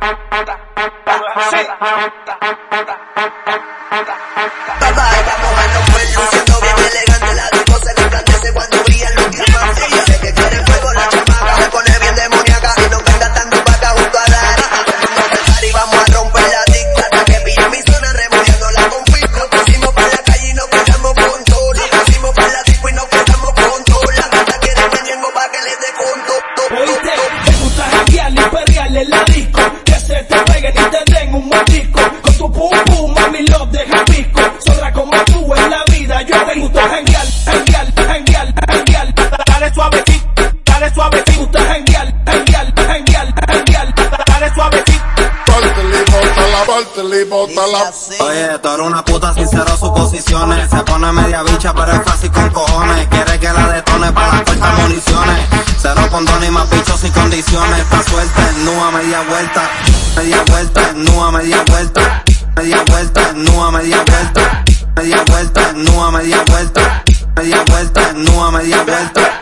Sí. Papá, vamos janguearle en la disco. Que se te peguen y te den un mordisco. Con tu pum pum, mami, los deja pico. Zorra como tú en la vida, yo te gusta janguear, janguear, janguear, janguear. Dale suavecito, dale suavecito. Gusta janguear, janguear, janguear, janguear. Dale suavecito. Pártele y bótala, pártele y bótala. Oye, tú eres una puta sincero suposiciones. Se pone media bicha, pero es fácil con cojones. Quiere que la detone para sin condiciones. Está suelta, nua media vuelta. Media vuelta, nua media vuelta. Media vuelta, nua media vuelta. Media vuelta, nua media vuelta. Media vuelta, nua media vuelta.